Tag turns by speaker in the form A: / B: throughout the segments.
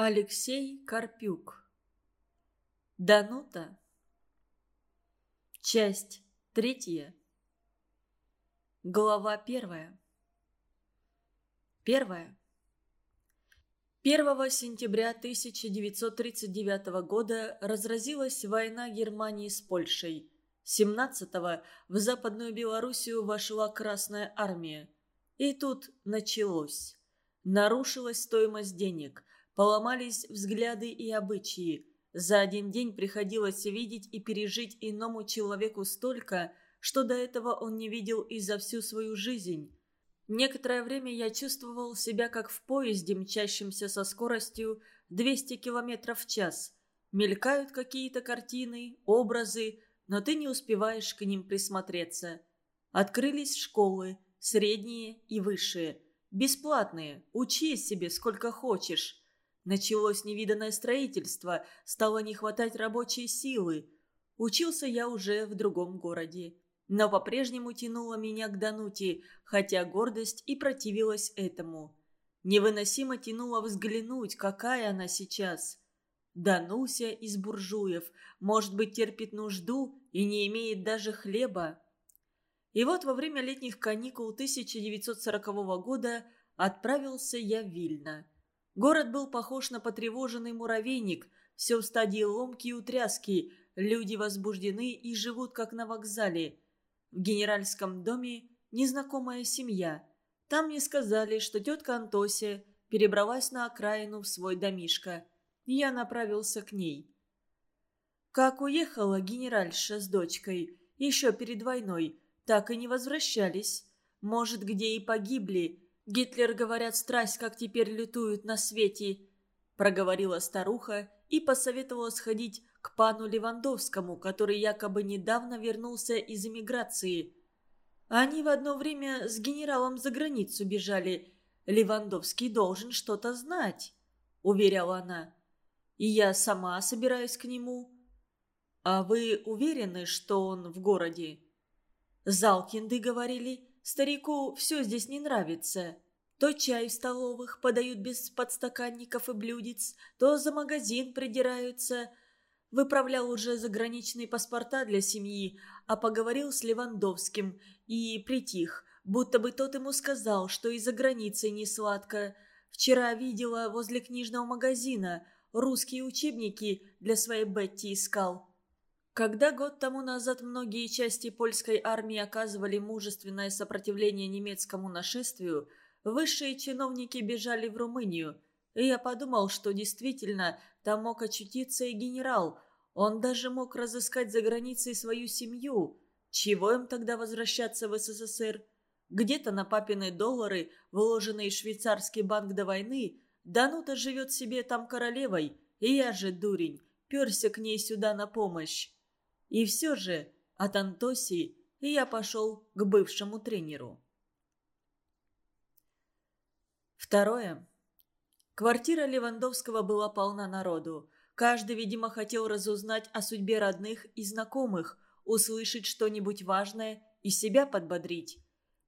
A: Алексей Карпюк Данута Часть третья Глава первая Первая 1 сентября 1939 года разразилась война Германии с Польшей. 17-го в Западную Белоруссию вошла Красная Армия. И тут началось. Нарушилась стоимость денег – Поломались взгляды и обычаи. За один день приходилось видеть и пережить иному человеку столько, что до этого он не видел и за всю свою жизнь. Некоторое время я чувствовал себя как в поезде, мчащемся со скоростью 200 км в час. Мелькают какие-то картины, образы, но ты не успеваешь к ним присмотреться. Открылись школы, средние и высшие. Бесплатные, учи себе сколько хочешь. Началось невиданное строительство, стало не хватать рабочей силы. Учился я уже в другом городе. Но по-прежнему тянуло меня к Дануте, хотя гордость и противилась этому. Невыносимо тянуло взглянуть, какая она сейчас. Дануся из буржуев, может быть, терпит нужду и не имеет даже хлеба. И вот во время летних каникул 1940 года отправился я в Вильно. Город был похож на потревоженный муравейник, все в стадии ломки и утряски, люди возбуждены и живут как на вокзале. В генеральском доме незнакомая семья. Там мне сказали, что тетка Антося перебралась на окраину в свой домишко. Я направился к ней. Как уехала генеральша с дочкой, еще перед войной, так и не возвращались. Может, где и погибли, Гитлер, говорят, страсть, как теперь лютуют на свете», – проговорила старуха и посоветовала сходить к пану Левандовскому, который якобы недавно вернулся из эмиграции. Они в одно время с генералом за границу бежали. Левандовский должен что-то знать, уверяла она. И я сама собираюсь к нему. А вы уверены, что он в городе? Залкинды говорили, Старику все здесь не нравится. То чай в столовых подают без подстаканников и блюдец, то за магазин придираются. Выправлял уже заграничные паспорта для семьи, а поговорил с Левандовским и притих, будто бы тот ему сказал, что и за границей не сладко. Вчера видела возле книжного магазина, русские учебники для своей Бетти искал. Когда год тому назад многие части польской армии оказывали мужественное сопротивление немецкому нашествию, высшие чиновники бежали в Румынию. И я подумал, что действительно там мог очутиться и генерал. Он даже мог разыскать за границей свою семью. Чего им тогда возвращаться в СССР? Где-то на папины доллары, вложенные в швейцарский банк до войны, Данута живет себе там королевой, и я же, дурень, перся к ней сюда на помощь. И все же от Антосии я пошел к бывшему тренеру. Второе. Квартира Левандовского была полна народу. Каждый, видимо, хотел разузнать о судьбе родных и знакомых, услышать что-нибудь важное и себя подбодрить.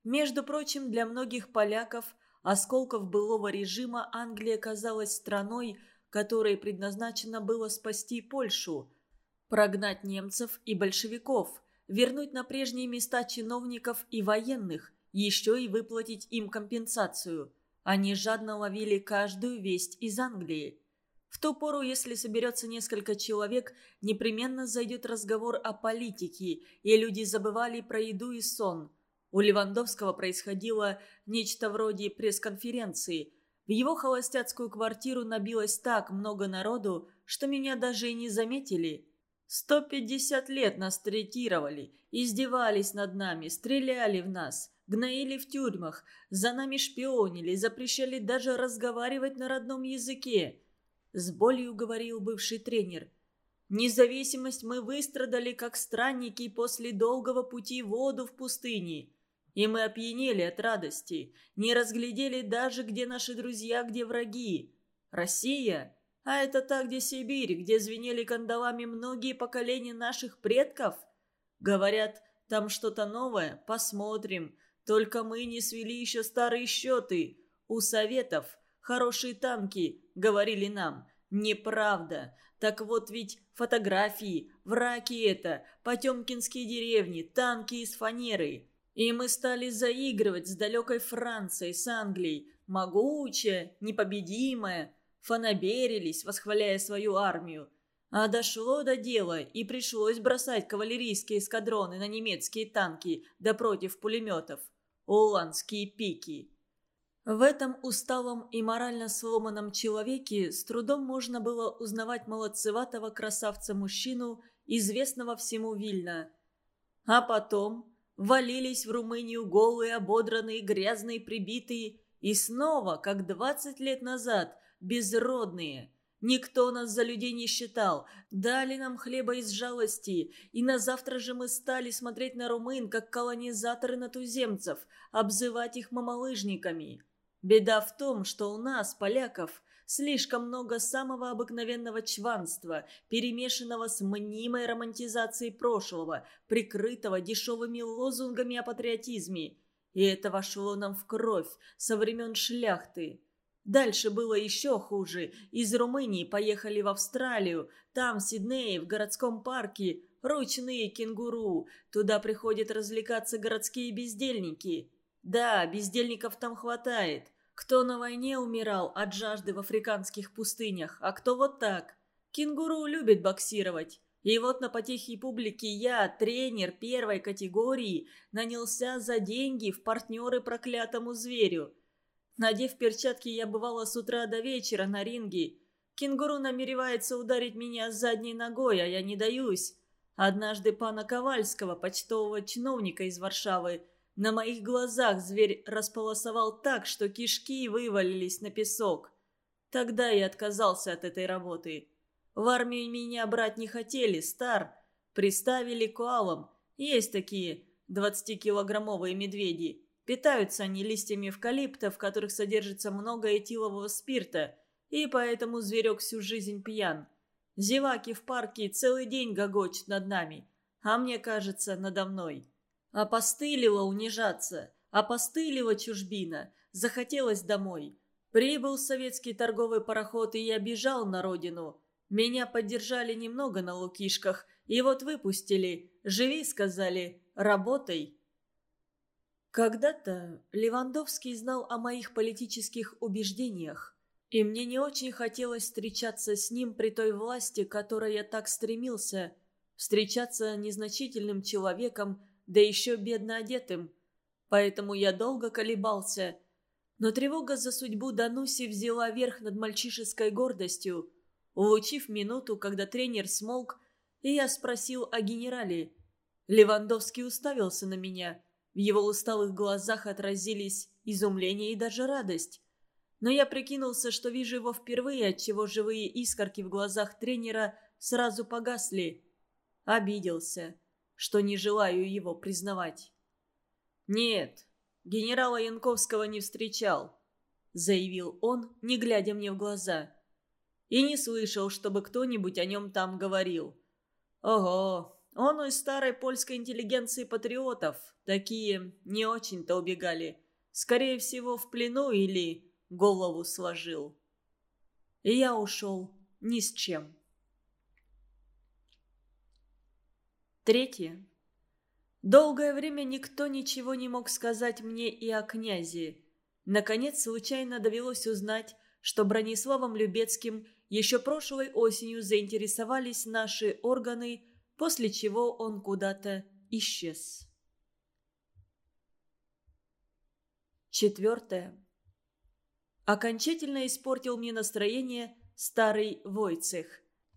A: Между прочим, для многих поляков, осколков былого режима, Англия казалась страной, которой предназначено было спасти Польшу – Прогнать немцев и большевиков, вернуть на прежние места чиновников и военных, еще и выплатить им компенсацию. Они жадно ловили каждую весть из Англии. В ту пору, если соберется несколько человек, непременно зайдет разговор о политике, и люди забывали про еду и сон. У Левандовского происходило нечто вроде пресс-конференции. В его холостяцкую квартиру набилось так много народу, что меня даже и не заметили – Сто пятьдесят лет нас третировали, издевались над нами, стреляли в нас, гноили в тюрьмах, за нами шпионили, запрещали даже разговаривать на родном языке. С болью говорил бывший тренер. Независимость мы выстрадали, как странники после долгого пути воду в пустыне. И мы опьянели от радости, не разглядели даже, где наши друзья, где враги. Россия а это та, где Сибирь, где звенели кандалами многие поколения наших предков? Говорят, там что-то новое, посмотрим. Только мы не свели еще старые счеты. У советов хорошие танки, говорили нам. Неправда. Так вот ведь фотографии, враки это, потемкинские деревни, танки из фанеры. И мы стали заигрывать с далекой Францией, с Англией. Могучая, непобедимая. Фанаберились, восхваляя свою армию. А дошло до дела, и пришлось бросать кавалерийские эскадроны на немецкие танки, да против пулеметов. Уланские пики. В этом усталом и морально сломанном человеке с трудом можно было узнавать молодцеватого красавца-мужчину, известного всему Вильна. А потом валились в Румынию голые, ободранные, грязные, прибитые, и снова, как двадцать лет назад, безродные – Никто нас за людей не считал. Дали нам хлеба из жалости. И на завтра же мы стали смотреть на румын, как колонизаторы на туземцев, обзывать их мамалыжниками. Беда в том, что у нас, поляков, слишком много самого обыкновенного чванства, перемешанного с мнимой романтизацией прошлого, прикрытого дешевыми лозунгами о патриотизме. И это вошло нам в кровь со времен шляхты. Дальше было еще хуже. Из Румынии поехали в Австралию. Там, в Сиднее, в городском парке, ручные кенгуру. Туда приходят развлекаться городские бездельники. Да, бездельников там хватает. Кто на войне умирал от жажды в африканских пустынях, а кто вот так. Кенгуру любит боксировать. И вот на потехе публики я, тренер первой категории, нанялся за деньги в партнеры проклятому зверю – Надев перчатки, я бывала с утра до вечера на ринге. Кенгуру намеревается ударить меня задней ногой, а я не даюсь. Однажды пана Ковальского, почтового чиновника из Варшавы, на моих глазах зверь располосовал так, что кишки вывалились на песок. Тогда я отказался от этой работы. В армию меня брать не хотели, стар. Приставили коалам. Есть такие 20-килограммовые медведи. Питаются они листьями эвкалипта, в которых содержится много этилового спирта, и поэтому зверек всю жизнь пьян. Зеваки в парке целый день гогочут над нами, а мне кажется, надо мной. Опостылило унижаться, опостылила чужбина, захотелось домой. Прибыл советский торговый пароход, и я бежал на родину. Меня поддержали немного на лукишках, и вот выпустили. Живи, сказали, работай. Когда-то Левандовский знал о моих политических убеждениях, и мне не очень хотелось встречаться с ним при той власти, которой я так стремился, встречаться незначительным человеком, да еще бедно одетым. Поэтому я долго колебался. Но тревога за судьбу Дануси взяла верх над мальчишеской гордостью. Улучив минуту, когда тренер смолк, и я спросил о генерале. Левандовский уставился на меня – в его усталых глазах отразились изумление и даже радость. Но я прикинулся, что вижу его впервые, отчего живые искорки в глазах тренера сразу погасли. Обиделся, что не желаю его признавать. «Нет, генерала Янковского не встречал», — заявил он, не глядя мне в глаза. «И не слышал, чтобы кто-нибудь о нем там говорил. Ого, он из старой польской интеллигенции патриотов. Такие не очень-то убегали. Скорее всего, в плену или голову сложил. И я ушел ни с чем. Третье. Долгое время никто ничего не мог сказать мне и о князе. Наконец, случайно довелось узнать, что Брониславом Любецким еще прошлой осенью заинтересовались наши органы после чего он куда-то исчез. Четвертое. Окончательно испортил мне настроение старый Войцех.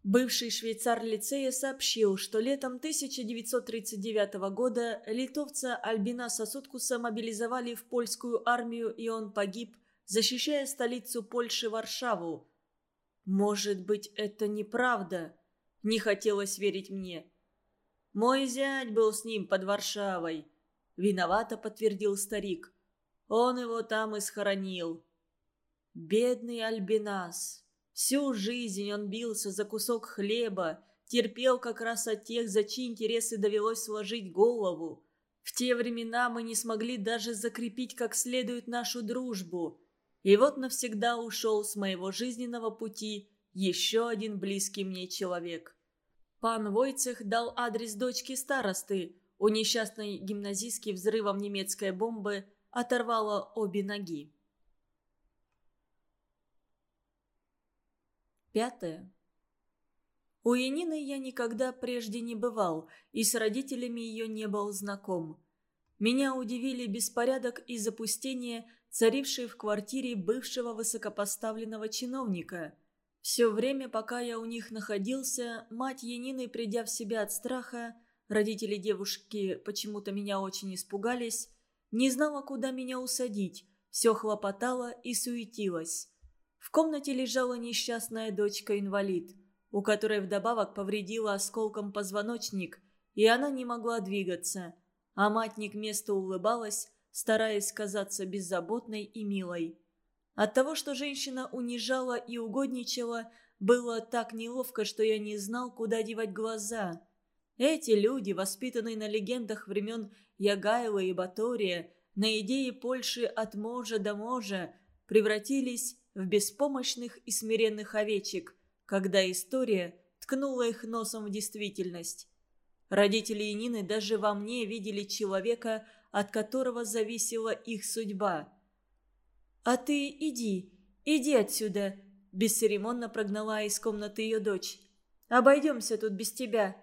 A: Бывший швейцар лицея сообщил, что летом 1939 года литовца Альбина Сосуткуса мобилизовали в польскую армию, и он погиб, защищая столицу Польши Варшаву. Может быть, это неправда? Не хотелось верить мне. Мой зять был с ним под Варшавой. Виновато подтвердил старик. Он его там и схоронил. Бедный Альбинас. Всю жизнь он бился за кусок хлеба, терпел как раз от тех, за чьи интересы довелось сложить голову. В те времена мы не смогли даже закрепить как следует нашу дружбу. И вот навсегда ушел с моего жизненного пути еще один близкий мне человек. Пан Войцех дал адрес дочки старосты. У несчастной гимназистки взрывом немецкой бомбы оторвало обе ноги. Пятое. У Янины я никогда прежде не бывал, и с родителями ее не был знаком. Меня удивили беспорядок и запустение, царившие в квартире бывшего высокопоставленного чиновника. Все время, пока я у них находился, мать Янины, придя в себя от страха, родители девушки почему-то меня очень испугались, не знала, куда меня усадить, все хлопотала и суетилась. В комнате лежала несчастная дочка-инвалид – у которой вдобавок повредила осколком позвоночник, и она не могла двигаться. А мать не к улыбалась, стараясь казаться беззаботной и милой. От того, что женщина унижала и угодничала, было так неловко, что я не знал, куда девать глаза. Эти люди, воспитанные на легендах времен Ягайла и Батория, на идее Польши от можа до можа, превратились в беспомощных и смиренных овечек – когда история ткнула их носом в действительность. Родители Янины даже во мне видели человека, от которого зависела их судьба. «А ты иди, иди отсюда!» – бесцеремонно прогнала из комнаты ее дочь. «Обойдемся тут без тебя!»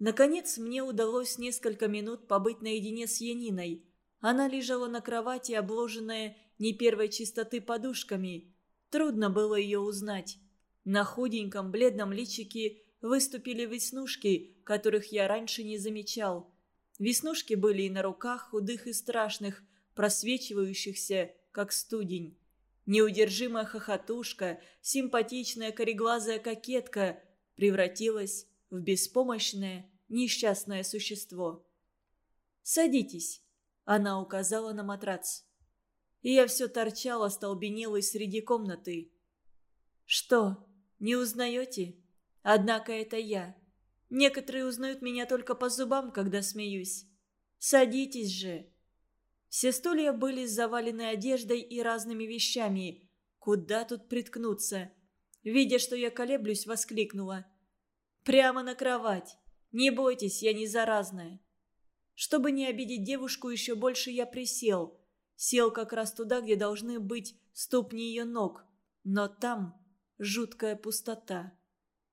A: Наконец мне удалось несколько минут побыть наедине с Яниной. Она лежала на кровати, обложенная не первой чистоты подушками. Трудно было ее узнать. На худеньком бледном личике выступили веснушки, которых я раньше не замечал. Веснушки были и на руках худых и страшных, просвечивающихся, как студень. Неудержимая хохотушка, симпатичная кореглазая кокетка превратилась в беспомощное, несчастное существо. «Садитесь», — она указала на матрац. И я все торчал, остолбенелый среди комнаты. «Что?» Не узнаете? Однако это я. Некоторые узнают меня только по зубам, когда смеюсь. Садитесь же. Все стулья были завалены одеждой и разными вещами. Куда тут приткнуться? Видя, что я колеблюсь, воскликнула. «Прямо на кровать! Не бойтесь, я не заразная!» Чтобы не обидеть девушку, еще больше я присел. Сел как раз туда, где должны быть ступни ее ног. Но там жуткая пустота.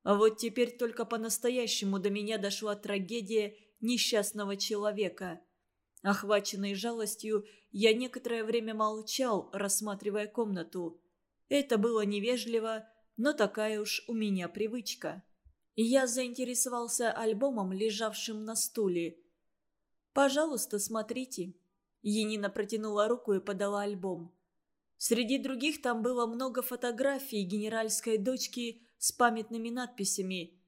A: А вот теперь только по-настоящему до меня дошла трагедия несчастного человека. Охваченный жалостью, я некоторое время молчал, рассматривая комнату. Это было невежливо, но такая уж у меня привычка. Я заинтересовался альбомом, лежавшим на стуле. «Пожалуйста, смотрите». Енина протянула руку и подала альбом. Среди других там было много фотографий генеральской дочки с памятными надписями.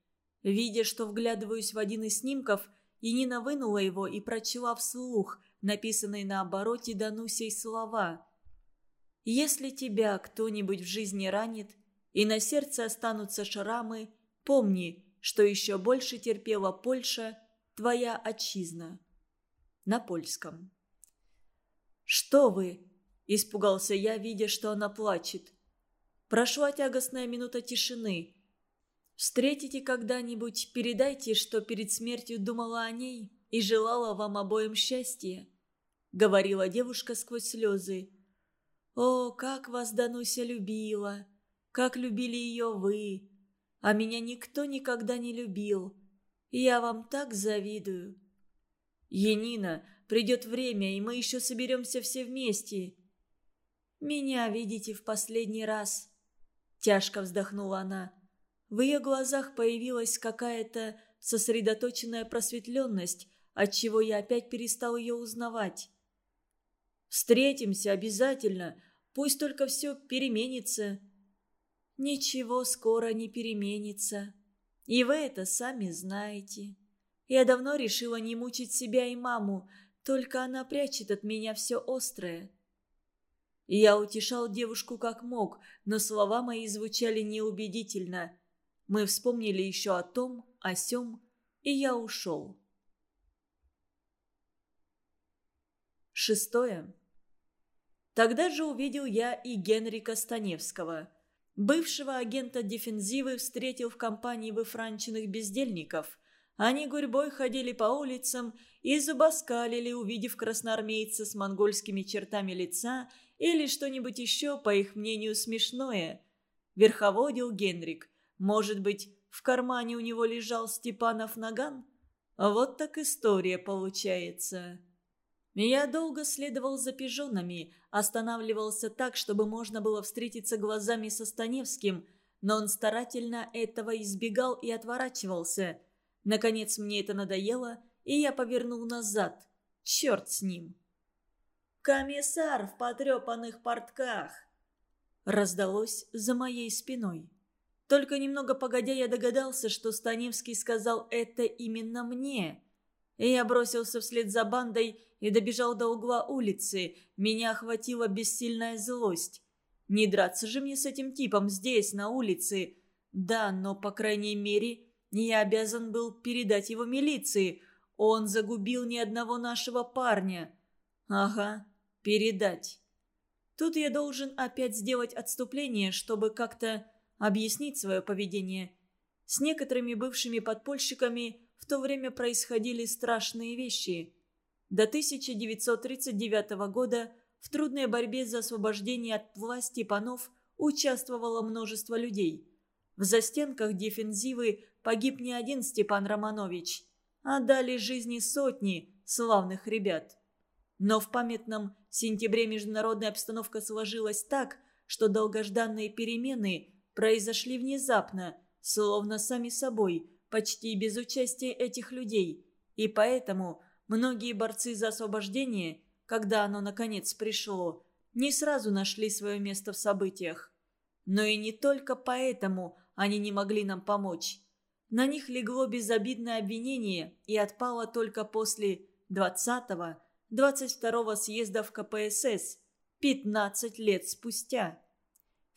A: Видя, что вглядываюсь в один из снимков, Енина вынула его и прочла вслух написанные на обороте Данусей слова. «Если тебя кто-нибудь в жизни ранит, и на сердце останутся шрамы, помни, что еще больше терпела Польша, твоя отчизна». На польском. «Что вы?» Испугался я, видя, что она плачет. Прошла тягостная минута тишины. Встретите когда-нибудь, передайте, что перед смертью думала о ней и желала вам обоим счастья. Говорила девушка сквозь слезы. О, как вас Дануся любила! Как любили ее вы! А меня никто никогда не любил. Я вам так завидую. Енина, придет время, и мы еще соберемся все вместе. «Меня видите в последний раз», – тяжко вздохнула она. В ее глазах появилась какая-то сосредоточенная просветленность, отчего я опять перестал ее узнавать. «Встретимся обязательно, пусть только все переменится». «Ничего скоро не переменится. И вы это сами знаете. Я давно решила не мучить себя и маму, только она прячет от меня все острое». Я утешал девушку как мог, но слова мои звучали неубедительно. Мы вспомнили еще о том, о сем, и я ушел. Шестое. Тогда же увидел я и Генрика Станевского. Бывшего агента дефензивы встретил в компании выфранченных бездельников. Они гурьбой ходили по улицам и зубоскалили, увидев красноармейца с монгольскими чертами лица или что-нибудь еще, по их мнению, смешное. Верховодил Генрик. Может быть, в кармане у него лежал Степанов наган? Вот так история получается. Я долго следовал за пижонами, останавливался так, чтобы можно было встретиться глазами со Станевским, но он старательно этого избегал и отворачивался. Наконец мне это надоело, и я повернул назад. Черт с ним. «Комиссар в потрепанных портках!» Раздалось за моей спиной. Только немного погодя я догадался, что Станевский сказал это именно мне. И я бросился вслед за бандой и добежал до угла улицы. Меня охватила бессильная злость. Не драться же мне с этим типом здесь, на улице. Да, но, по крайней мере, я обязан был передать его милиции. Он загубил ни одного нашего парня. Ага, передать. Тут я должен опять сделать отступление, чтобы как-то объяснить свое поведение. С некоторыми бывшими подпольщиками в то время происходили страшные вещи. До 1939 года в трудной борьбе за освобождение от власти панов участвовало множество людей. В застенках дефензивы погиб не один Степан Романович, а дали жизни сотни славных ребят. Но в памятном сентябре международная обстановка сложилась так, что долгожданные перемены произошли внезапно, словно сами собой, почти без участия этих людей. И поэтому многие борцы за освобождение, когда оно наконец пришло, не сразу нашли свое место в событиях. Но и не только поэтому они не могли нам помочь. На них легло безобидное обвинение и отпало только после 20-22 съезда в КПСС, 15 лет спустя.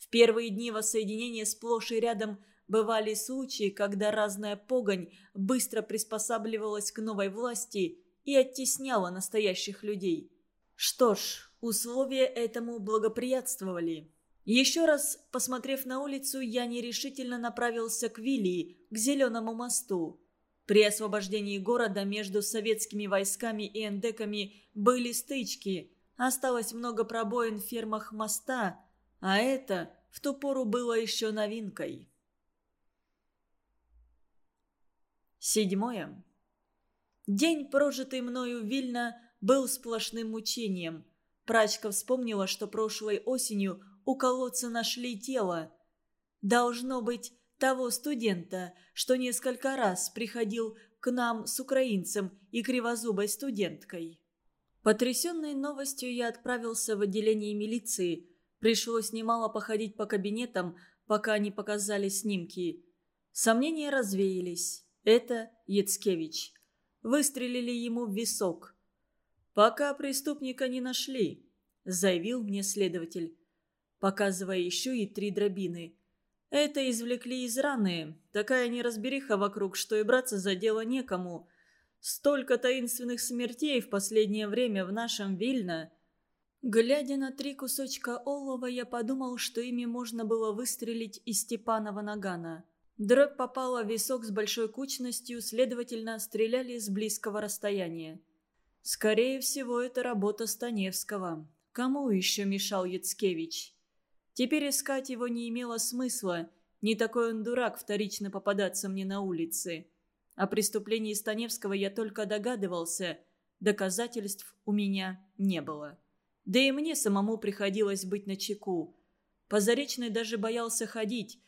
A: В первые дни воссоединения сплошь и рядом бывали случаи, когда разная погонь быстро приспосабливалась к новой власти и оттесняла настоящих людей. Что ж, условия этому благоприятствовали. Еще раз, посмотрев на улицу, я нерешительно направился к Вилии, к Зеленому мосту. При освобождении города между советскими войсками и эндеками были стычки. Осталось много пробоин в фермах моста, а это в ту пору было еще новинкой. Седьмое. День, прожитый мною в Вильно, был сплошным мучением. Прачка вспомнила, что прошлой осенью у колодца нашли тело. Должно быть, того студента, что несколько раз приходил к нам с украинцем и кривозубой студенткой. Потрясенной новостью я отправился в отделение милиции – Пришлось немало походить по кабинетам, пока не показали снимки. Сомнения развеялись. Это Яцкевич. Выстрелили ему в висок. «Пока преступника не нашли», — заявил мне следователь, показывая еще и три дробины. «Это извлекли из раны. Такая неразбериха вокруг, что и браться за дело некому. Столько таинственных смертей в последнее время в нашем Вильно». Глядя на три кусочка олова, я подумал, что ими можно было выстрелить из Степанова нагана. Дробь попала в висок с большой кучностью, следовательно, стреляли с близкого расстояния. Скорее всего, это работа Станевского. Кому еще мешал Яцкевич? Теперь искать его не имело смысла. Не такой он дурак вторично попадаться мне на улице. О преступлении Станевского я только догадывался. Доказательств у меня не было. Да и мне самому приходилось быть на чеку. По Заречной даже боялся ходить.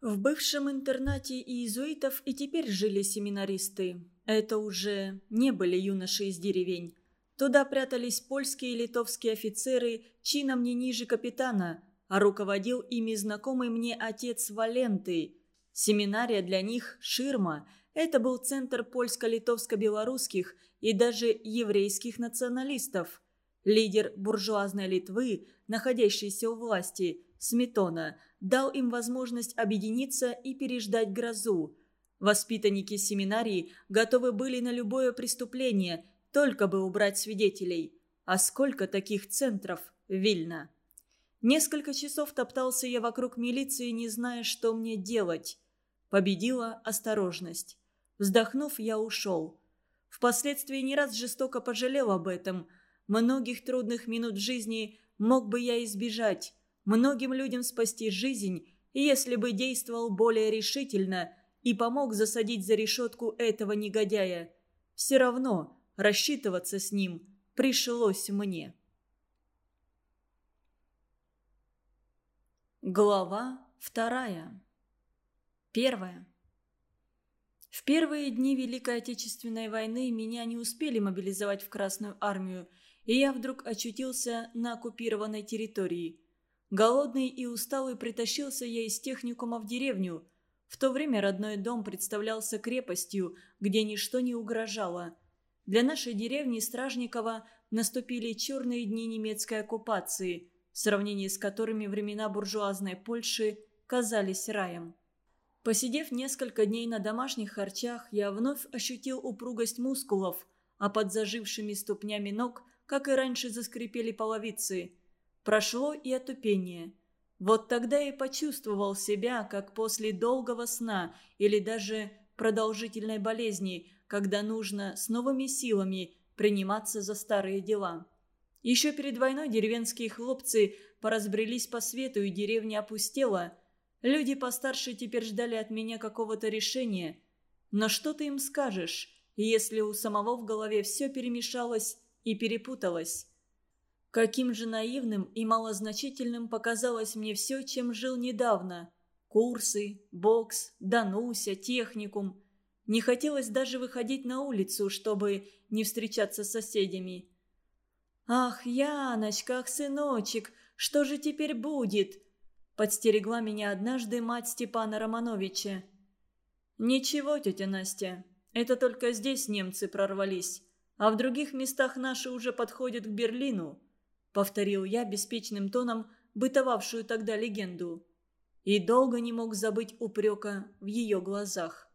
A: В бывшем интернате иезуитов и теперь жили семинаристы. Это уже не были юноши из деревень. Туда прятались польские и литовские офицеры чином не ниже капитана, а руководил ими знакомый мне отец Валенты. Семинария для них – ширма. Это был центр польско-литовско-белорусских и даже еврейских националистов – Лидер буржуазной Литвы, находящийся у власти, Сметона, дал им возможность объединиться и переждать грозу. Воспитанники семинарии готовы были на любое преступление, только бы убрать свидетелей. А сколько таких центров Вильна. Несколько часов топтался я вокруг милиции, не зная, что мне делать. Победила осторожность. Вздохнув, я ушел. Впоследствии не раз жестоко пожалел об этом. Многих трудных минут жизни мог бы я избежать, многим людям спасти жизнь, если бы действовал более решительно и помог засадить за решетку этого негодяя. Все равно рассчитываться с ним пришлось мне. Глава вторая. Первая. В первые дни Великой Отечественной войны меня не успели мобилизовать в Красную армию, и я вдруг очутился на оккупированной территории. Голодный и усталый притащился я из техникума в деревню. В то время родной дом представлялся крепостью, где ничто не угрожало. Для нашей деревни Стражникова наступили черные дни немецкой оккупации, в сравнении с которыми времена буржуазной Польши казались раем. Посидев несколько дней на домашних харчах, я вновь ощутил упругость мускулов, а под зажившими ступнями ног, как и раньше, заскрипели половицы. Прошло и отупение. Вот тогда и почувствовал себя, как после долгого сна или даже продолжительной болезни, когда нужно с новыми силами приниматься за старые дела. Еще перед войной деревенские хлопцы поразбрелись по свету, и деревня опустела – Люди постарше теперь ждали от меня какого-то решения. Но что ты им скажешь, если у самого в голове все перемешалось и перепуталось? Каким же наивным и малозначительным показалось мне все, чем жил недавно. Курсы, бокс, Дануся, техникум. Не хотелось даже выходить на улицу, чтобы не встречаться с соседями. «Ах, Яночка, ах, сыночек, что же теперь будет?» Подстерегла меня однажды мать Степана Романовича. «Ничего, тетя Настя, это только здесь немцы прорвались, а в других местах наши уже подходят к Берлину», повторил я беспечным тоном бытовавшую тогда легенду. И долго не мог забыть упрека в ее глазах.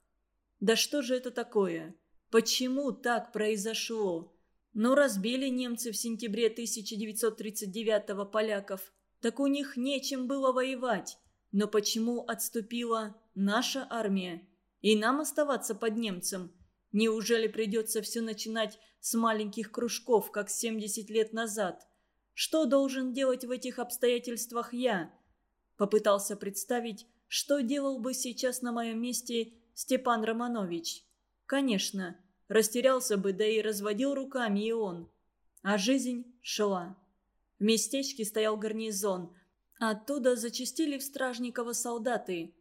A: «Да что же это такое? Почему так произошло?» Ну, разбили немцы в сентябре 1939-го поляков. Так у них нечем было воевать. Но почему отступила наша армия? И нам оставаться под немцем? Неужели придется все начинать с маленьких кружков, как 70 лет назад? Что должен делать в этих обстоятельствах я? Попытался представить, что делал бы сейчас на моем месте Степан Романович. Конечно, растерялся бы, да и разводил руками и он. А жизнь шла. В местечке стоял гарнизон. Оттуда зачастили в Стражниково солдаты.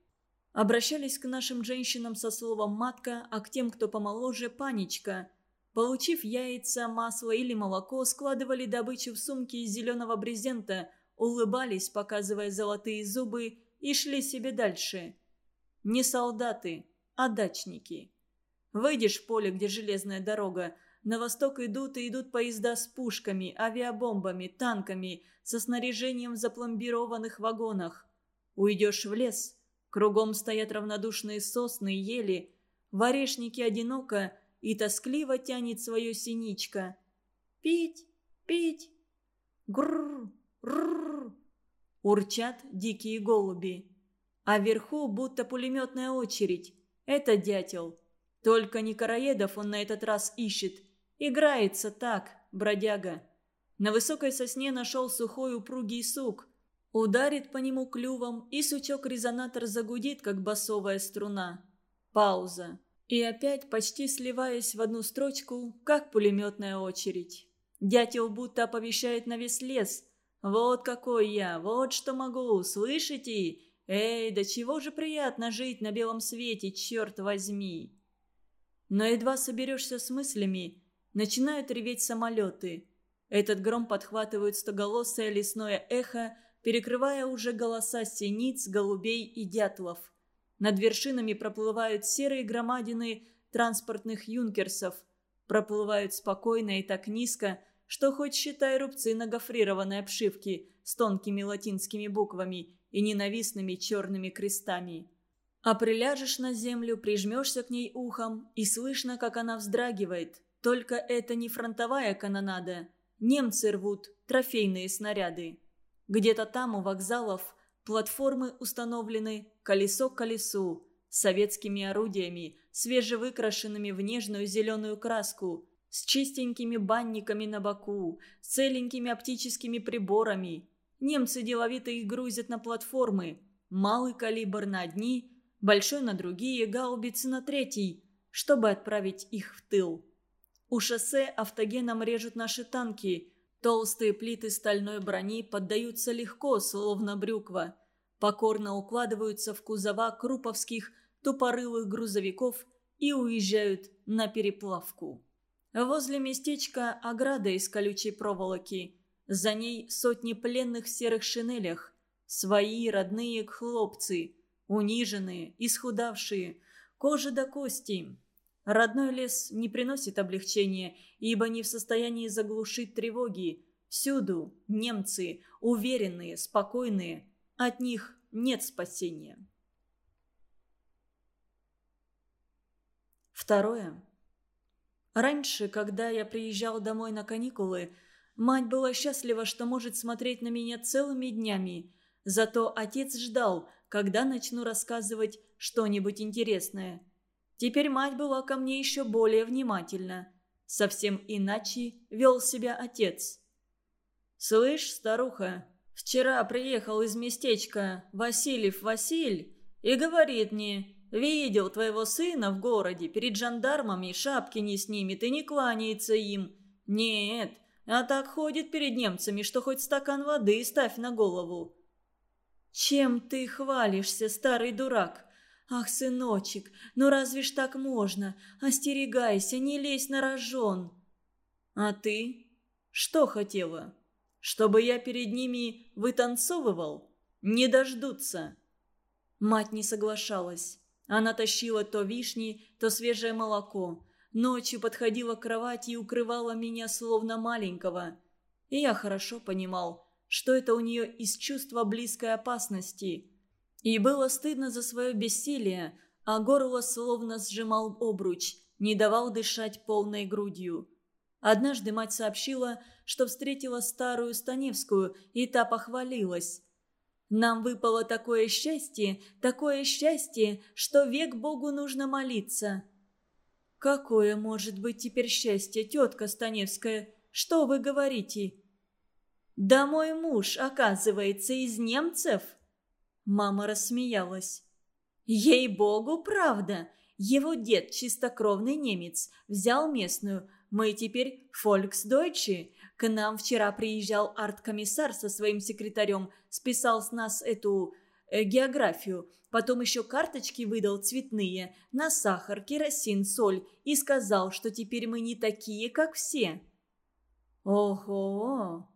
A: Обращались к нашим женщинам со словом «матка», а к тем, кто помоложе, «панечка». Получив яйца, масло или молоко, складывали добычу в сумки из зеленого брезента, улыбались, показывая золотые зубы, и шли себе дальше. Не солдаты, а дачники. Выйдешь в поле, где железная дорога, на восток идут и идут поезда с пушками, авиабомбами, танками, со снаряжением в запломбированных вагонах. Уйдешь в лес, кругом стоят равнодушные сосны, ели, в орешнике одиноко и тоскливо тянет свое синичка. «Пить! Пить!» Грррр! Рррр! Урчат дикие голуби. А вверху будто пулеметная очередь. Это дятел. Только не короедов он на этот раз ищет, Играется так, бродяга. На высокой сосне нашел сухой упругий сук. Ударит по нему клювом, и сучок-резонатор загудит, как басовая струна. Пауза. И опять, почти сливаясь в одну строчку, как пулеметная очередь. Дятел будто оповещает на весь лес. «Вот какой я, вот что могу, слышите? Эй, да чего же приятно жить на белом свете, черт возьми!» Но едва соберешься с мыслями, Начинают реветь самолеты. Этот гром подхватывает стоголосое лесное эхо, перекрывая уже голоса синиц, голубей и дятлов. Над вершинами проплывают серые громадины транспортных юнкерсов. Проплывают спокойно и так низко, что хоть считай рубцы на гофрированной обшивке с тонкими латинскими буквами и ненавистными черными крестами. А приляжешь на землю, прижмешься к ней ухом, и слышно, как она вздрагивает – только это не фронтовая канонада. Немцы рвут трофейные снаряды. Где-то там у вокзалов платформы установлены колесо к колесу, советскими орудиями, свежевыкрашенными в нежную зеленую краску, с чистенькими банниками на боку, с целенькими оптическими приборами. Немцы деловито их грузят на платформы. Малый калибр на одни, большой на другие, гаубицы на третий, чтобы отправить их в тыл. У шоссе автогеном режут наши танки. Толстые плиты стальной брони поддаются легко, словно брюква. Покорно укладываются в кузова круповских тупорылых грузовиков и уезжают на переплавку. Возле местечка ограда из колючей проволоки. За ней сотни пленных в серых шинелях. Свои родные хлопцы. Униженные, исхудавшие. Кожа до кости. Родной лес не приносит облегчения, ибо не в состоянии заглушить тревоги. Всюду немцы, уверенные, спокойные. От них нет спасения. Второе. Раньше, когда я приезжал домой на каникулы, мать была счастлива, что может смотреть на меня целыми днями. Зато отец ждал, когда начну рассказывать что-нибудь интересное. Теперь мать была ко мне еще более внимательна. Совсем иначе вел себя отец. «Слышь, старуха, вчера приехал из местечка Васильев Василь и говорит мне, Видел твоего сына в городе, перед жандармами шапки не снимет и не кланяется им. Нет, а так ходит перед немцами, что хоть стакан воды ставь на голову. Чем ты хвалишься, старый дурак? Ах, сыночек, ну разве ж так можно? Остерегайся, не лезь на рожон. А ты? Что хотела? Чтобы я перед ними вытанцовывал? Не дождутся. Мать не соглашалась. Она тащила то вишни, то свежее молоко. Ночью подходила к кровати и укрывала меня словно маленького. И я хорошо понимал, что это у нее из чувства близкой опасности. И было стыдно за свое бессилие, а горло словно сжимал обруч, не давал дышать полной грудью. Однажды мать сообщила, что встретила старую Станевскую, и та похвалилась. Нам выпало такое счастье, такое счастье, что век Богу нужно молиться. Какое может быть теперь счастье, тетка Станевская? Что вы говорите? Да мой муж, оказывается, из немцев. Мама рассмеялась. Ей-богу, правда. Его дед, чистокровный немец, взял местную. Мы теперь фольксдойчи. К нам вчера приезжал арт-комиссар со своим секретарем, списал с нас эту э, географию. Потом еще карточки выдал цветные, на сахар, керосин, соль и сказал, что теперь мы не такие, как все. Ого!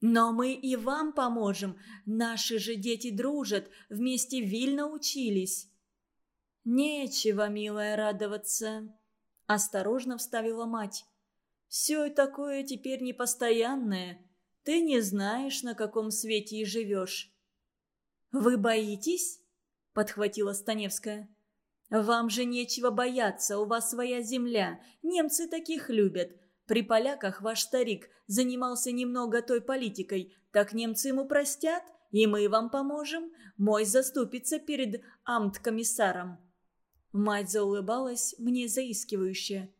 A: Но мы и вам поможем. Наши же дети дружат, вместе вильно учились. Нечего, милая, радоваться. Осторожно вставила мать. Все такое теперь непостоянное. Ты не знаешь, на каком свете и живешь». «Вы боитесь?» – подхватила Станевская. «Вам же нечего бояться, у вас своя земля. Немцы таких любят. При поляках ваш старик занимался немного той политикой. Так немцы ему простят, и мы вам поможем. Мой заступится перед амт-комиссаром». Мать заулыбалась мне заискивающе.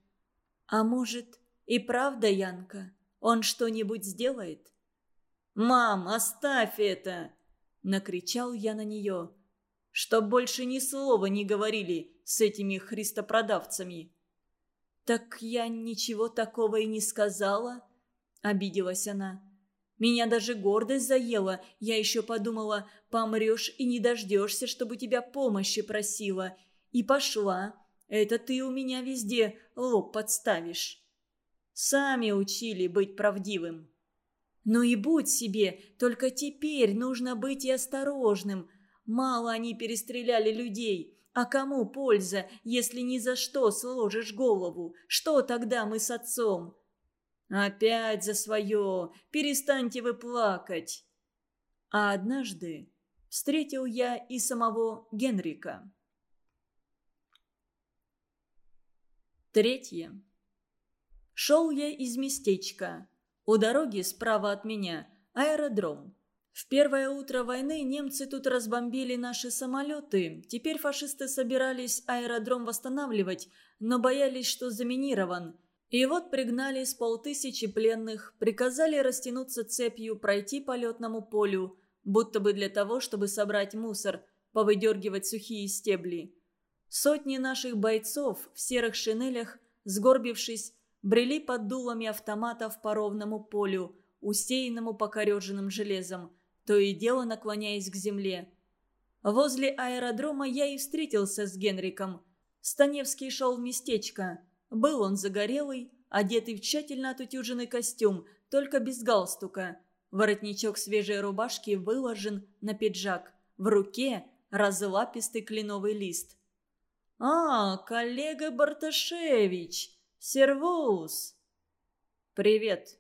A: «А может, и правда, Янка, он что-нибудь сделает? «Мам, оставь это!» – накричал я на нее. «Чтоб больше ни слова не говорили с этими христопродавцами». «Так я ничего такого и не сказала», – обиделась она. «Меня даже гордость заела. Я еще подумала, помрешь и не дождешься, чтобы тебя помощи просила. И пошла. Это ты у меня везде лоб подставишь». Сами учили быть правдивым. Ну и будь себе, только теперь нужно быть и осторожным. Мало они перестреляли людей. А кому польза, если ни за что сложишь голову? Что тогда мы с отцом? Опять за свое. Перестаньте вы плакать. А однажды встретил я и самого Генрика. Третье. Шел я из местечка. У дороги справа от меня аэродром. В первое утро войны немцы тут разбомбили наши самолеты. Теперь фашисты собирались аэродром восстанавливать, но боялись, что заминирован. И вот пригнали с полтысячи пленных, приказали растянуться цепью, пройти по летному полю, будто бы для того, чтобы собрать мусор, повыдергивать сухие стебли. Сотни наших бойцов в серых шинелях, сгорбившись, брели под дулами автоматов по ровному полю, усеянному покореженным железом, то и дело наклоняясь к земле. Возле аэродрома я и встретился с Генриком. Станевский шел в местечко. Был он загорелый, одетый в тщательно отутюженный костюм, только без галстука. Воротничок свежей рубашки выложен на пиджак. В руке разлапистый кленовый лист. «А, коллега Барташевич! Сервус!» «Привет!»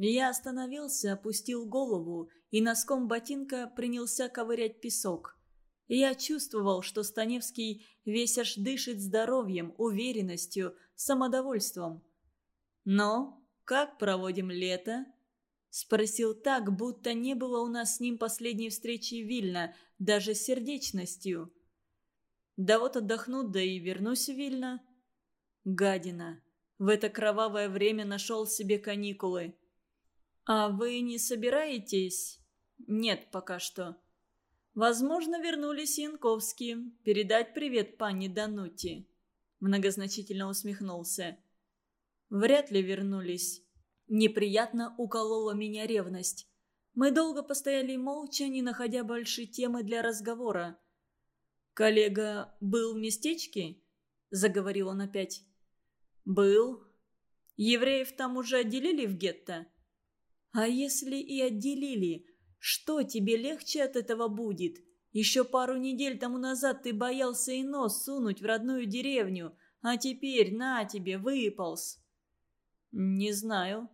A: Я остановился, опустил голову и носком ботинка принялся ковырять песок. Я чувствовал, что Станевский весь аж дышит здоровьем, уверенностью, самодовольством. «Но как проводим лето?» Спросил так, будто не было у нас с ним последней встречи Вильно, даже с сердечностью. «Да вот отдохну, да и вернусь в Вильно». Гадина. В это кровавое время нашел себе каникулы. «А вы не собираетесь?» «Нет, пока что». «Возможно, вернулись Янковские. Передать привет пани Данути». Многозначительно усмехнулся. «Вряд ли вернулись». Неприятно уколола меня ревность. Мы долго постояли молча, не находя большой темы для разговора. «Коллега был в местечке?» – заговорил он опять. «Был. Евреев там уже отделили в гетто?» «А если и отделили, что тебе легче от этого будет? Еще пару недель тому назад ты боялся и нос сунуть в родную деревню, а теперь на тебе выполз». «Не знаю».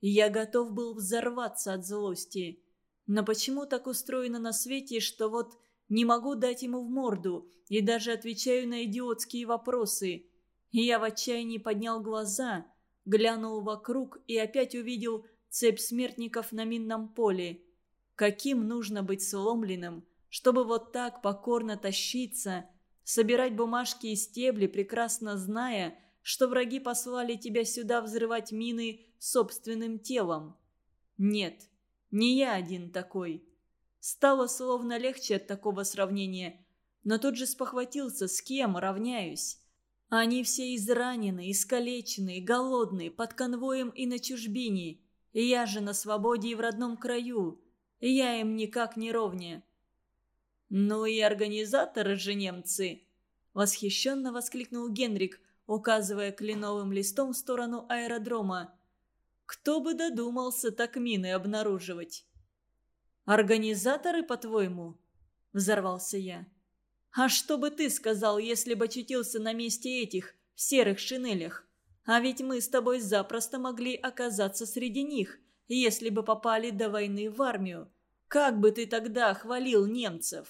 A: Я готов был взорваться от злости. Но почему так устроено на свете, что вот не могу дать ему в морду и даже отвечаю на идиотские вопросы? Я в отчаянии поднял глаза, глянул вокруг и опять увидел цепь смертников на минном поле. Каким нужно быть сломленным, чтобы вот так покорно тащиться, собирать бумажки и стебли, прекрасно зная, что враги послали тебя сюда взрывать мины собственным телом? Нет, не я один такой. Стало словно легче от такого сравнения, но тут же спохватился, с кем равняюсь. Они все изранены, искалечены, голодные, под конвоем и на чужбине. Я же на свободе и в родном краю. Я им никак не ровнее. «Ну и организаторы же немцы!» Восхищенно воскликнул Генрик, указывая кленовым листом в сторону аэродрома. «Кто бы додумался так мины обнаруживать?» «Организаторы, по-твоему?» – взорвался я. «А что бы ты сказал, если бы очутился на месте этих, в серых шинелях? А ведь мы с тобой запросто могли оказаться среди них, если бы попали до войны в армию. Как бы ты тогда хвалил немцев?»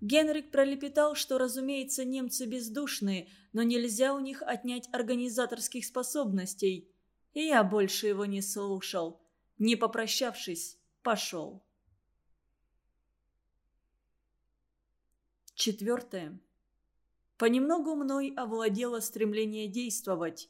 A: Генрик пролепетал, что, разумеется, немцы бездушные, но нельзя у них отнять организаторских способностей. И я больше его не слушал. Не попрощавшись, пошел. Четвертое. Понемногу мной овладело стремление действовать.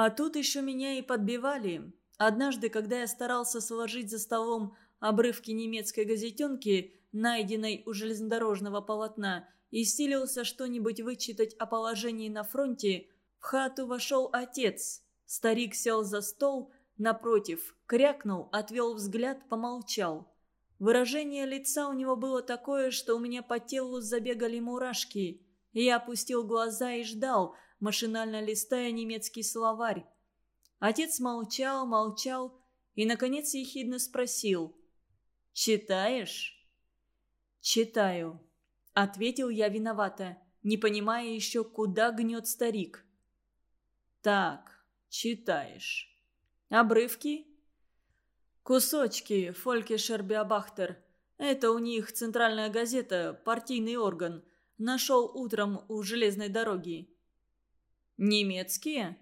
A: А тут еще меня и подбивали. Однажды, когда я старался сложить за столом обрывки немецкой газетенки, найденной у железнодорожного полотна, и стилился что-нибудь вычитать о положении на фронте, в хату вошел отец. Старик сел за стол, напротив, крякнул, отвел взгляд, помолчал. Выражение лица у него было такое, что у меня по телу забегали мурашки. Я опустил глаза и ждал – машинально листая немецкий словарь. Отец молчал, молчал и, наконец, ехидно спросил. «Читаешь?» «Читаю», — ответил я виновато, не понимая еще, куда гнет старик. «Так, читаешь. Обрывки?» «Кусочки, Фольке Шербиабахтер. Это у них центральная газета, партийный орган. Нашел утром у железной дороги. «Немецкие?»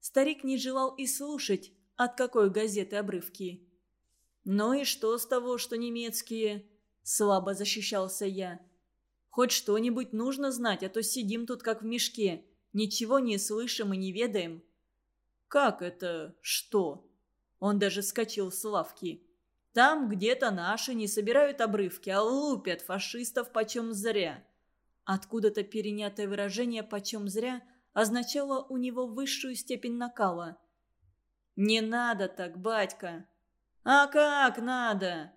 A: Старик не желал и слушать, от какой газеты обрывки. «Ну и что с того, что немецкие?» – слабо защищался я. «Хоть что-нибудь нужно знать, а то сидим тут как в мешке, ничего не слышим и не ведаем». «Как это что?» Он даже скочил с лавки. «Там где-то наши не собирают обрывки, а лупят фашистов почем зря». Откуда-то перенятое выражение «почем зря» означало у него высшую степень накала. «Не надо так, батька!» «А как надо?»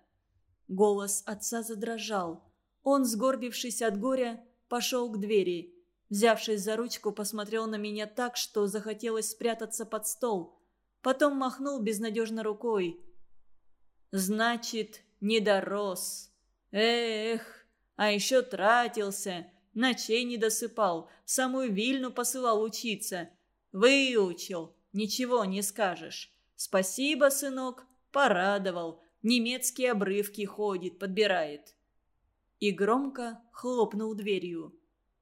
A: Голос отца задрожал. Он, сгорбившись от горя, пошел к двери. Взявшись за ручку, посмотрел на меня так, что захотелось спрятаться под стол. Потом махнул безнадежно рукой. «Значит, не дорос. Эх, а еще тратился, ночей не досыпал, самую Вильну посылал учиться. Выучил, ничего не скажешь. Спасибо, сынок, порадовал. Немецкие обрывки ходит, подбирает». И громко хлопнул дверью.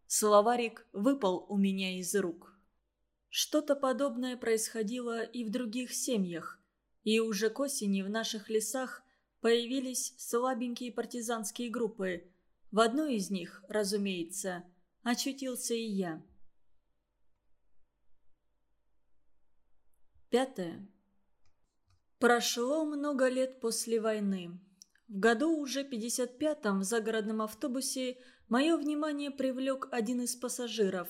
A: Словарик выпал у меня из рук. Что-то подобное происходило и в других семьях. И уже к осени в наших лесах появились слабенькие партизанские группы. В одной из них, разумеется, очутился и я. Пятое. Прошло много лет после войны. В году уже 55-м в загородном автобусе Мое внимание привлек один из пассажиров.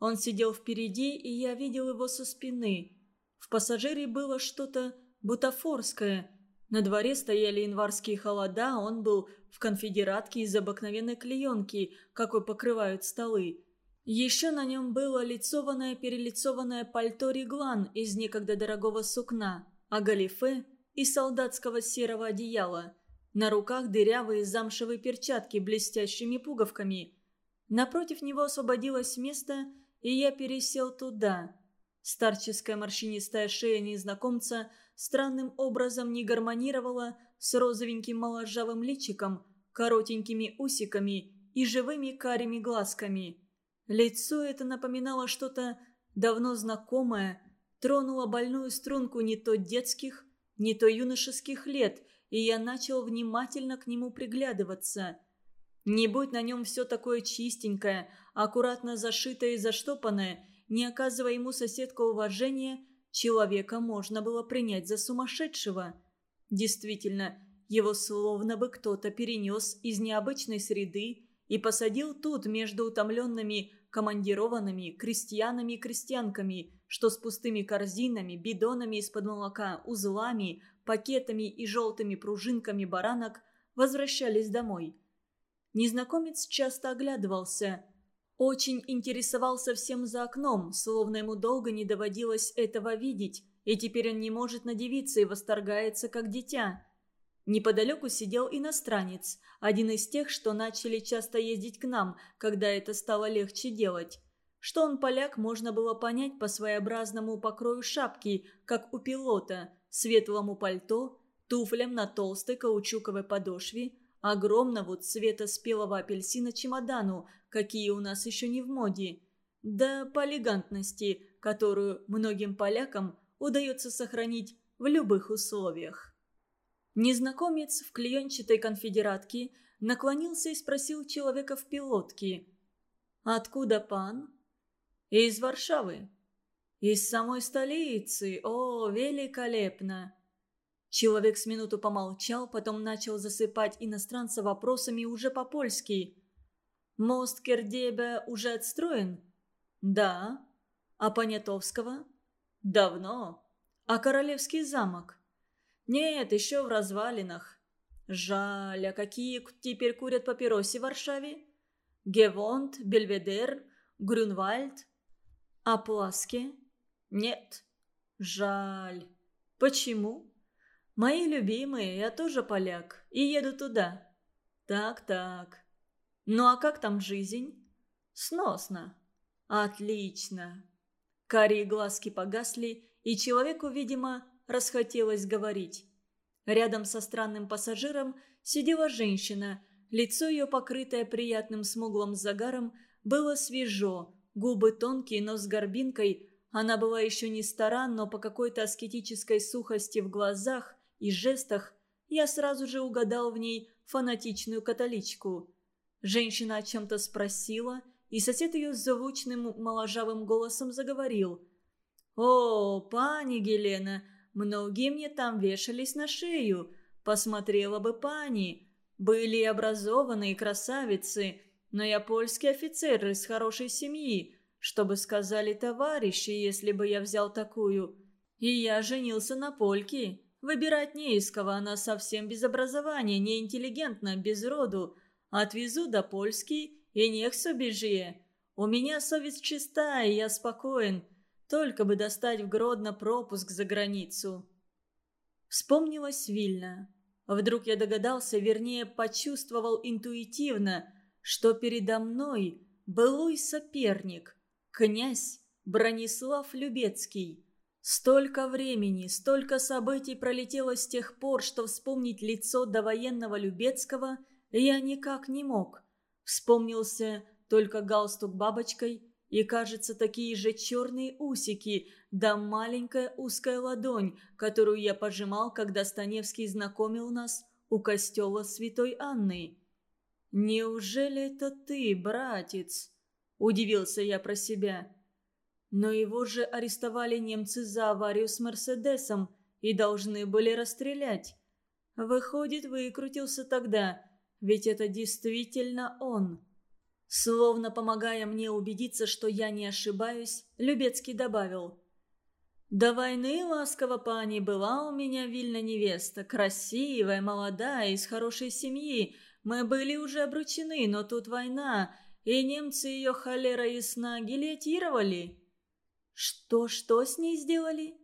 A: Он сидел впереди, и я видел его со спины. В пассажире было что-то бутафорское. На дворе стояли январские холода, он был в конфедератке из обыкновенной клеенки, какой покрывают столы. Еще на нем было лицованное-перелицованное пальто реглан из некогда дорогого сукна, а галифе из солдатского серого одеяла. На руках дырявые замшевые перчатки блестящими пуговками. Напротив него освободилось место, и я пересел туда. Старческая морщинистая шея незнакомца странным образом не гармонировала с розовеньким моложавым личиком, коротенькими усиками и живыми карими глазками. Лицо это напоминало что-то давно знакомое, тронуло больную струнку не то детских, не то юношеских лет – и я начал внимательно к нему приглядываться. Не будь на нем все такое чистенькое, аккуратно зашитое и заштопанное, не оказывая ему соседка уважения, человека можно было принять за сумасшедшего. Действительно, его словно бы кто-то перенес из необычной среды и посадил тут между утомленными командированными крестьянами и крестьянками, что с пустыми корзинами, бидонами из-под молока, узлами, пакетами и желтыми пружинками баранок возвращались домой. Незнакомец часто оглядывался. Очень интересовался всем за окном, словно ему долго не доводилось этого видеть, и теперь он не может надевиться и восторгается, как дитя. Неподалеку сидел иностранец, один из тех, что начали часто ездить к нам, когда это стало легче делать. Что он поляк, можно было понять по своеобразному покрою шапки, как у пилота, светлому пальто, туфлям на толстой каучуковой подошве, огромному цвета спелого апельсина чемодану, какие у нас еще не в моде, да по элегантности, которую многим полякам удается сохранить в любых условиях. Незнакомец в клеенчатой конфедератке наклонился и спросил человека в пилотке. «Откуда пан?» «Из Варшавы». «Из самой столицы! О, великолепно!» Человек с минуту помолчал, потом начал засыпать иностранца вопросами уже по-польски. «Мост Кердебе уже отстроен?» «Да». «А Понятовского?» «Давно». «А Королевский замок?» «Нет, еще в развалинах». «Жаль, а какие теперь курят папироси в Варшаве?» «Гевонт, Бельведер, Грюнвальд». «А Пласке?» «Нет». «Жаль». «Почему?» «Мои любимые, я тоже поляк, и еду туда». «Так-так». «Ну а как там жизнь?» «Сносно». «Отлично». Карие глазки погасли, и человеку, видимо, расхотелось говорить. Рядом со странным пассажиром сидела женщина. Лицо ее, покрытое приятным смуглым загаром, было свежо, губы тонкие, но с горбинкой, Она была еще не стара, но по какой-то аскетической сухости в глазах и жестах я сразу же угадал в ней фанатичную католичку. Женщина о чем-то спросила, и сосед ее звучным моложавым голосом заговорил. «О, пани Гелена, многие мне там вешались на шею. Посмотрела бы пани. Были образованные красавицы, но я польский офицер из хорошей семьи. Что бы сказали товарищи, если бы я взял такую? И я женился на польке. Выбирать не из кого, она совсем без образования, неинтеллигентна, без роду. Отвезу до Польски, и нех собежие. У меня совесть чистая, я спокоен. Только бы достать в Гродно пропуск за границу. Вспомнилась Вильна. Вдруг я догадался, вернее, почувствовал интуитивно, что передо мной былой соперник, князь Бронислав Любецкий. Столько времени, столько событий пролетело с тех пор, что вспомнить лицо довоенного Любецкого я никак не мог. Вспомнился только галстук бабочкой и, кажется, такие же черные усики, да маленькая узкая ладонь, которую я пожимал, когда Станевский знакомил нас у костела Святой Анны. «Неужели это ты, братец?» – удивился я про себя. Но его же арестовали немцы за аварию с Мерседесом и должны были расстрелять. Выходит, выкрутился тогда, ведь это действительно он. Словно помогая мне убедиться, что я не ошибаюсь, Любецкий добавил. «До войны, ласково пани, была у меня вильна невеста, красивая, молодая, из хорошей семьи. Мы были уже обручены, но тут война, и немцы ее холера ясна гильотировали». «Что-что с ней сделали?»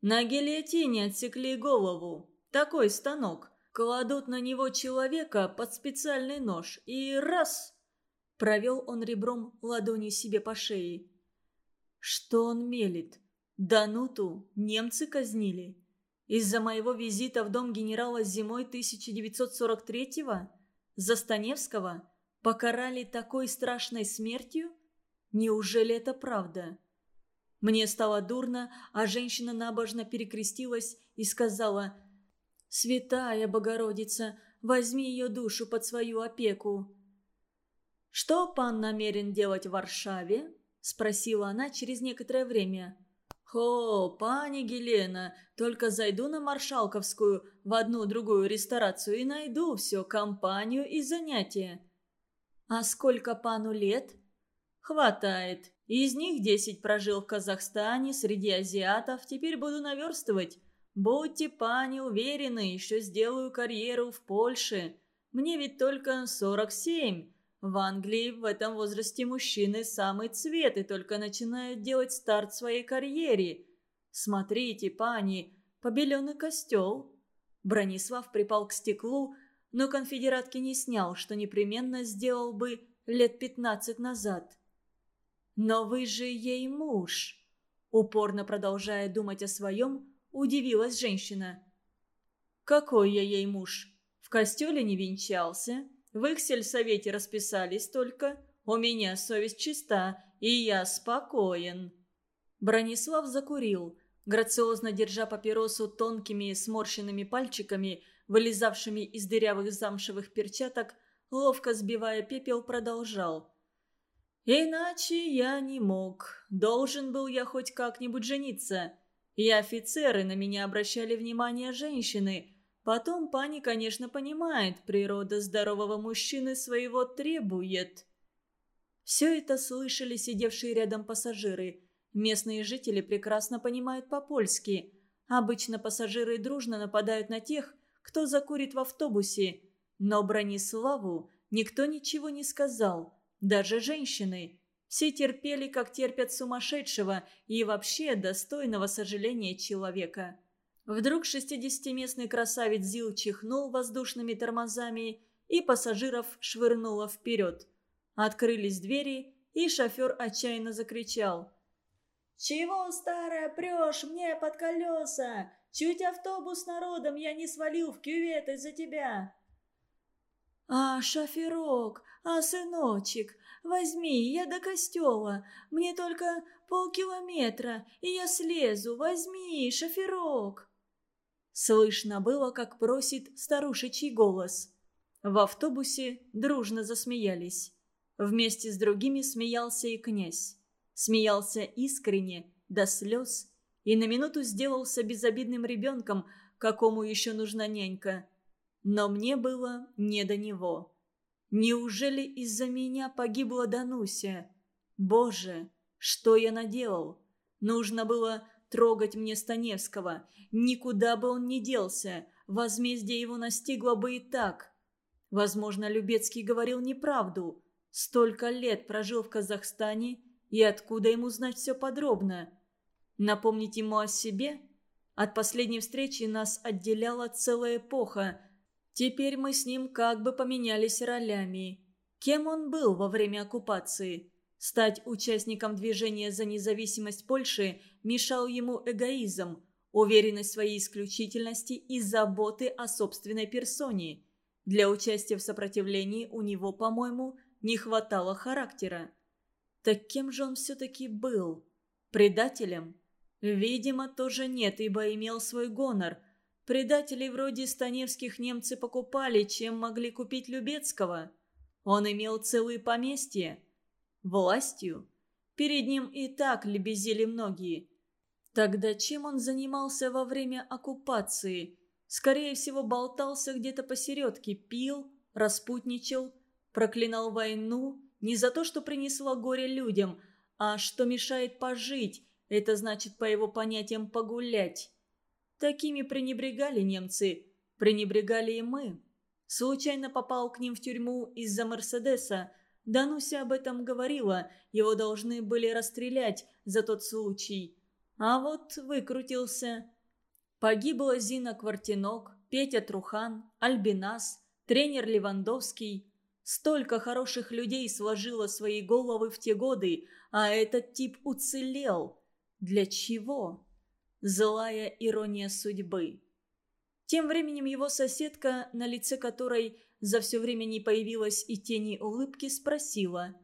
A: «На гильотине отсекли голову. Такой станок. Кладут на него человека под специальный нож и раз!» Провел он ребром ладони себе по шее. «Что он мелит? Дануту немцы казнили. Из-за моего визита в дом генерала зимой 1943-го? Застаневского? Покарали такой страшной смертью? Неужели это правда?» Мне стало дурно, а женщина набожно перекрестилась и сказала «Святая Богородица, возьми ее душу под свою опеку». «Что пан намерен делать в Варшаве?» – спросила она через некоторое время. «Хо, пани Гелена, только зайду на Маршалковскую в одну-другую ресторацию и найду все, компанию и занятия». «А сколько пану лет?» «Хватает. Из них десять прожил в Казахстане, среди азиатов, теперь буду наверстывать. Будьте, пани, уверены, еще сделаю карьеру в Польше. Мне ведь только сорок семь. В Англии в этом возрасте мужчины самый цвет и только начинают делать старт своей карьере. Смотрите, пани, побеленный костел. Бронислав припал к стеклу, но конфедератки не снял, что непременно сделал бы лет пятнадцать назад. «Но вы же ей муж!» Упорно продолжая думать о своем, удивилась женщина. «Какой я ей муж? В костеле не венчался, в их сельсовете расписались только. У меня совесть чиста, и я спокоен». Бронислав закурил, грациозно держа папиросу тонкими сморщенными пальчиками, вылезавшими из дырявых замшевых перчаток, ловко сбивая пепел, продолжал – Иначе я не мог. Должен был я хоть как-нибудь жениться. И офицеры на меня обращали внимание женщины. Потом пани, конечно, понимает, природа здорового мужчины своего требует. Все это слышали сидевшие рядом пассажиры. Местные жители прекрасно понимают по-польски. Обычно пассажиры дружно нападают на тех, кто закурит в автобусе. Но Брониславу никто ничего не сказал – даже женщины. Все терпели, как терпят сумасшедшего и вообще достойного сожаления человека. Вдруг шестидесятиместный красавец Зил чихнул воздушными тормозами и пассажиров швырнуло вперед. Открылись двери, и шофер отчаянно закричал. «Чего, старая, прешь мне под колеса? Чуть автобус народом я не свалил в кювет из-за тебя!» «А, шоферок, А, сыночек, возьми, я до костела. Мне только полкилометра, и я слезу. Возьми, шоферок!» Слышно было, как просит старушечий голос. В автобусе дружно засмеялись. Вместе с другими смеялся и князь. Смеялся искренне, до слез, и на минуту сделался безобидным ребенком, какому еще нужна нянька. Но мне было не до него. Неужели из-за меня погибла Дануся? Боже, что я наделал? Нужно было трогать мне Станевского. Никуда бы он не делся. Возмездие его настигло бы и так. Возможно, Любецкий говорил неправду. Столько лет прожил в Казахстане, и откуда ему знать все подробно? Напомнить ему о себе? От последней встречи нас отделяла целая эпоха. Теперь мы с ним как бы поменялись ролями. Кем он был во время оккупации? Стать участником движения за независимость Польши мешал ему эгоизм, уверенность в своей исключительности и заботы о собственной персоне. Для участия в сопротивлении у него, по-моему, не хватало характера. Так кем же он все-таки был? Предателем? Видимо, тоже нет, ибо имел свой гонор. Предателей вроде Станевских немцы покупали, чем могли купить Любецкого. Он имел целые поместья. Властью. Перед ним и так лебезили многие. Тогда чем он занимался во время оккупации? Скорее всего, болтался где-то посередке, пил, распутничал, проклинал войну не за то, что принесла горе людям, а что мешает пожить, это значит, по его понятиям, погулять. Такими пренебрегали немцы, пренебрегали и мы. Случайно попал к ним в тюрьму из-за Мерседеса. Дануся об этом говорила, его должны были расстрелять за тот случай. А вот выкрутился. Погибла Зина Квартинок, Петя Трухан, Альбинас, тренер Левандовский. Столько хороших людей сложило свои головы в те годы, а этот тип уцелел. Для чего? Злая ирония судьбы. Тем временем его соседка, на лице которой за все время не появилась и тени улыбки, спросила.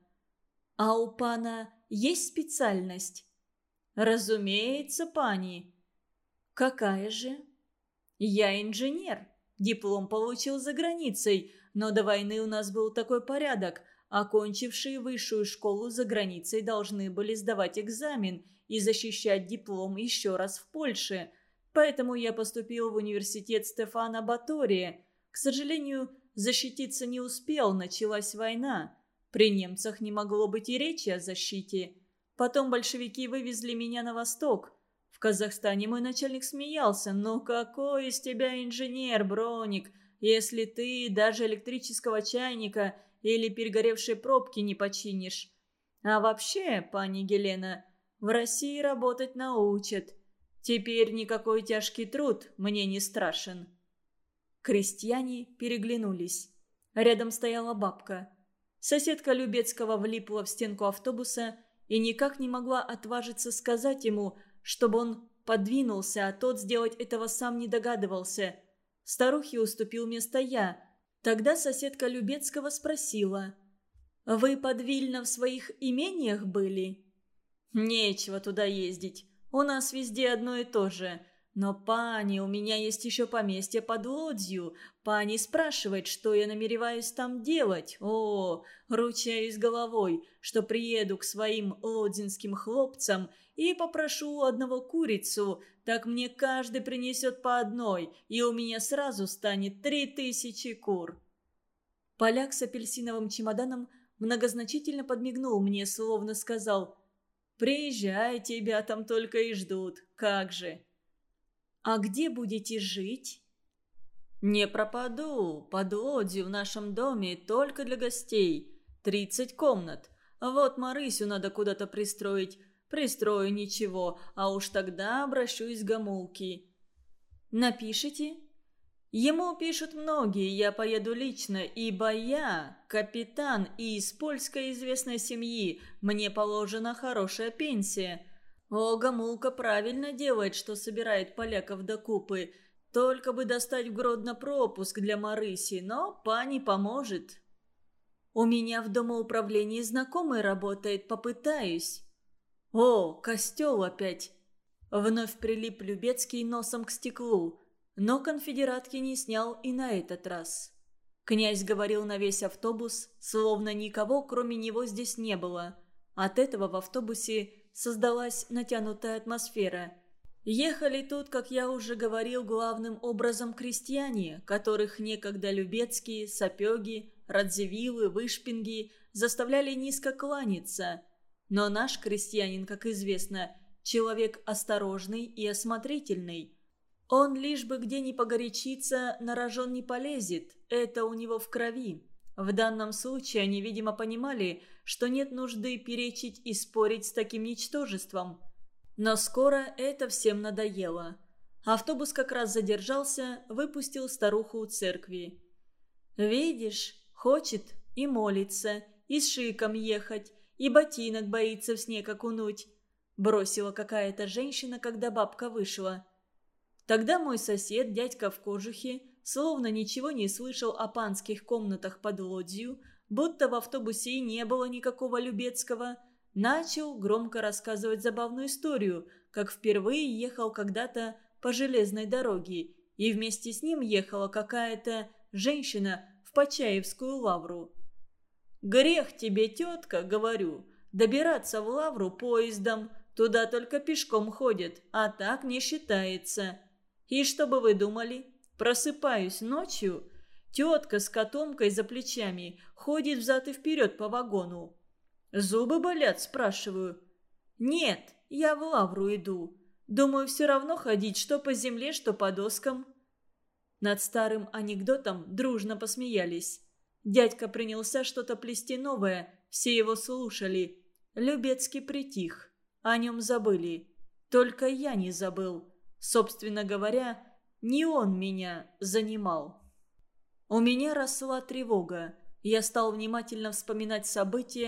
A: «А у пана есть специальность?» «Разумеется, пани». «Какая же?» «Я инженер. Диплом получил за границей, но до войны у нас был такой порядок. Окончившие высшую школу за границей должны были сдавать экзамен и защищать диплом еще раз в Польше. Поэтому я поступил в университет Стефана Батория. К сожалению, защититься не успел, началась война. При немцах не могло быть и речи о защите. Потом большевики вывезли меня на восток. В Казахстане мой начальник смеялся. «Ну какой из тебя инженер, Броник, если ты даже электрического чайника или перегоревшей пробки не починишь?» А вообще, пани Гелена, в России работать научат. Теперь никакой тяжкий труд мне не страшен». Крестьяне переглянулись. Рядом стояла бабка. Соседка Любецкого влипла в стенку автобуса и никак не могла отважиться сказать ему, чтобы он подвинулся, а тот сделать этого сам не догадывался. Старухе уступил место я. Тогда соседка Любецкого спросила. «Вы под Вильно в своих имениях были?» «Нечего туда ездить. У нас везде одно и то же. Но, пани, у меня есть еще поместье под Лодзью. Пани спрашивает, что я намереваюсь там делать. О, ручаюсь головой, что приеду к своим лодзинским хлопцам и попрошу одного курицу, так мне каждый принесет по одной, и у меня сразу станет три тысячи кур». Поляк с апельсиновым чемоданом многозначительно подмигнул мне, словно сказал Приезжай, тебя там только и ждут. Как же!» «А где будете жить?» «Не пропаду. Подлодью в нашем доме только для гостей. Тридцать комнат. Вот Марысю надо куда-то пристроить. Пристрою ничего, а уж тогда обращусь к Гамулке». «Напишите?» Ему пишут многие, я поеду лично, ибо я капитан и из польской известной семьи, мне положена хорошая пенсия. О, Гамулка правильно делает, что собирает поляков до купы. Только бы достать в Гродно пропуск для Марыси, но пани поможет. У меня в домоуправлении знакомый работает, попытаюсь». «О, костел опять!» Вновь прилип Любецкий носом к стеклу, но конфедератки не снял и на этот раз. Князь говорил на весь автобус, словно никого, кроме него, здесь не было. От этого в автобусе создалась натянутая атмосфера. Ехали тут, как я уже говорил, главным образом крестьяне, которых некогда Любецкие, Сапеги, Радзивиллы, Вышпинги заставляли низко кланяться. Но наш крестьянин, как известно, человек осторожный и осмотрительный. Он лишь бы где ни погорячиться, на рожон не полезет, это у него в крови. В данном случае они, видимо, понимали, что нет нужды перечить и спорить с таким ничтожеством. Но скоро это всем надоело. Автобус как раз задержался, выпустил старуху у церкви. «Видишь, хочет и молится, и с шиком ехать, и ботинок боится в снег окунуть», бросила какая-то женщина, когда бабка вышла. Тогда мой сосед, дядька в кожухе, словно ничего не слышал о панских комнатах под лодью, будто в автобусе и не было никакого Любецкого, начал громко рассказывать забавную историю, как впервые ехал когда-то по железной дороге, и вместе с ним ехала какая-то женщина в Почаевскую лавру. «Грех тебе, тетка, говорю, добираться в лавру поездом, туда только пешком ходят, а так не считается. И что бы вы думали?» Просыпаюсь ночью, тетка с котомкой за плечами ходит взад и вперед по вагону. «Зубы болят?» – спрашиваю. «Нет, я в лавру иду. Думаю, все равно ходить что по земле, что по доскам». Над старым анекдотом дружно посмеялись. Дядька принялся что-то плести новое, все его слушали. Любецкий притих. О нем забыли. Только я не забыл. Собственно говоря, не он меня занимал. У меня росла тревога. Я стал внимательно вспоминать события,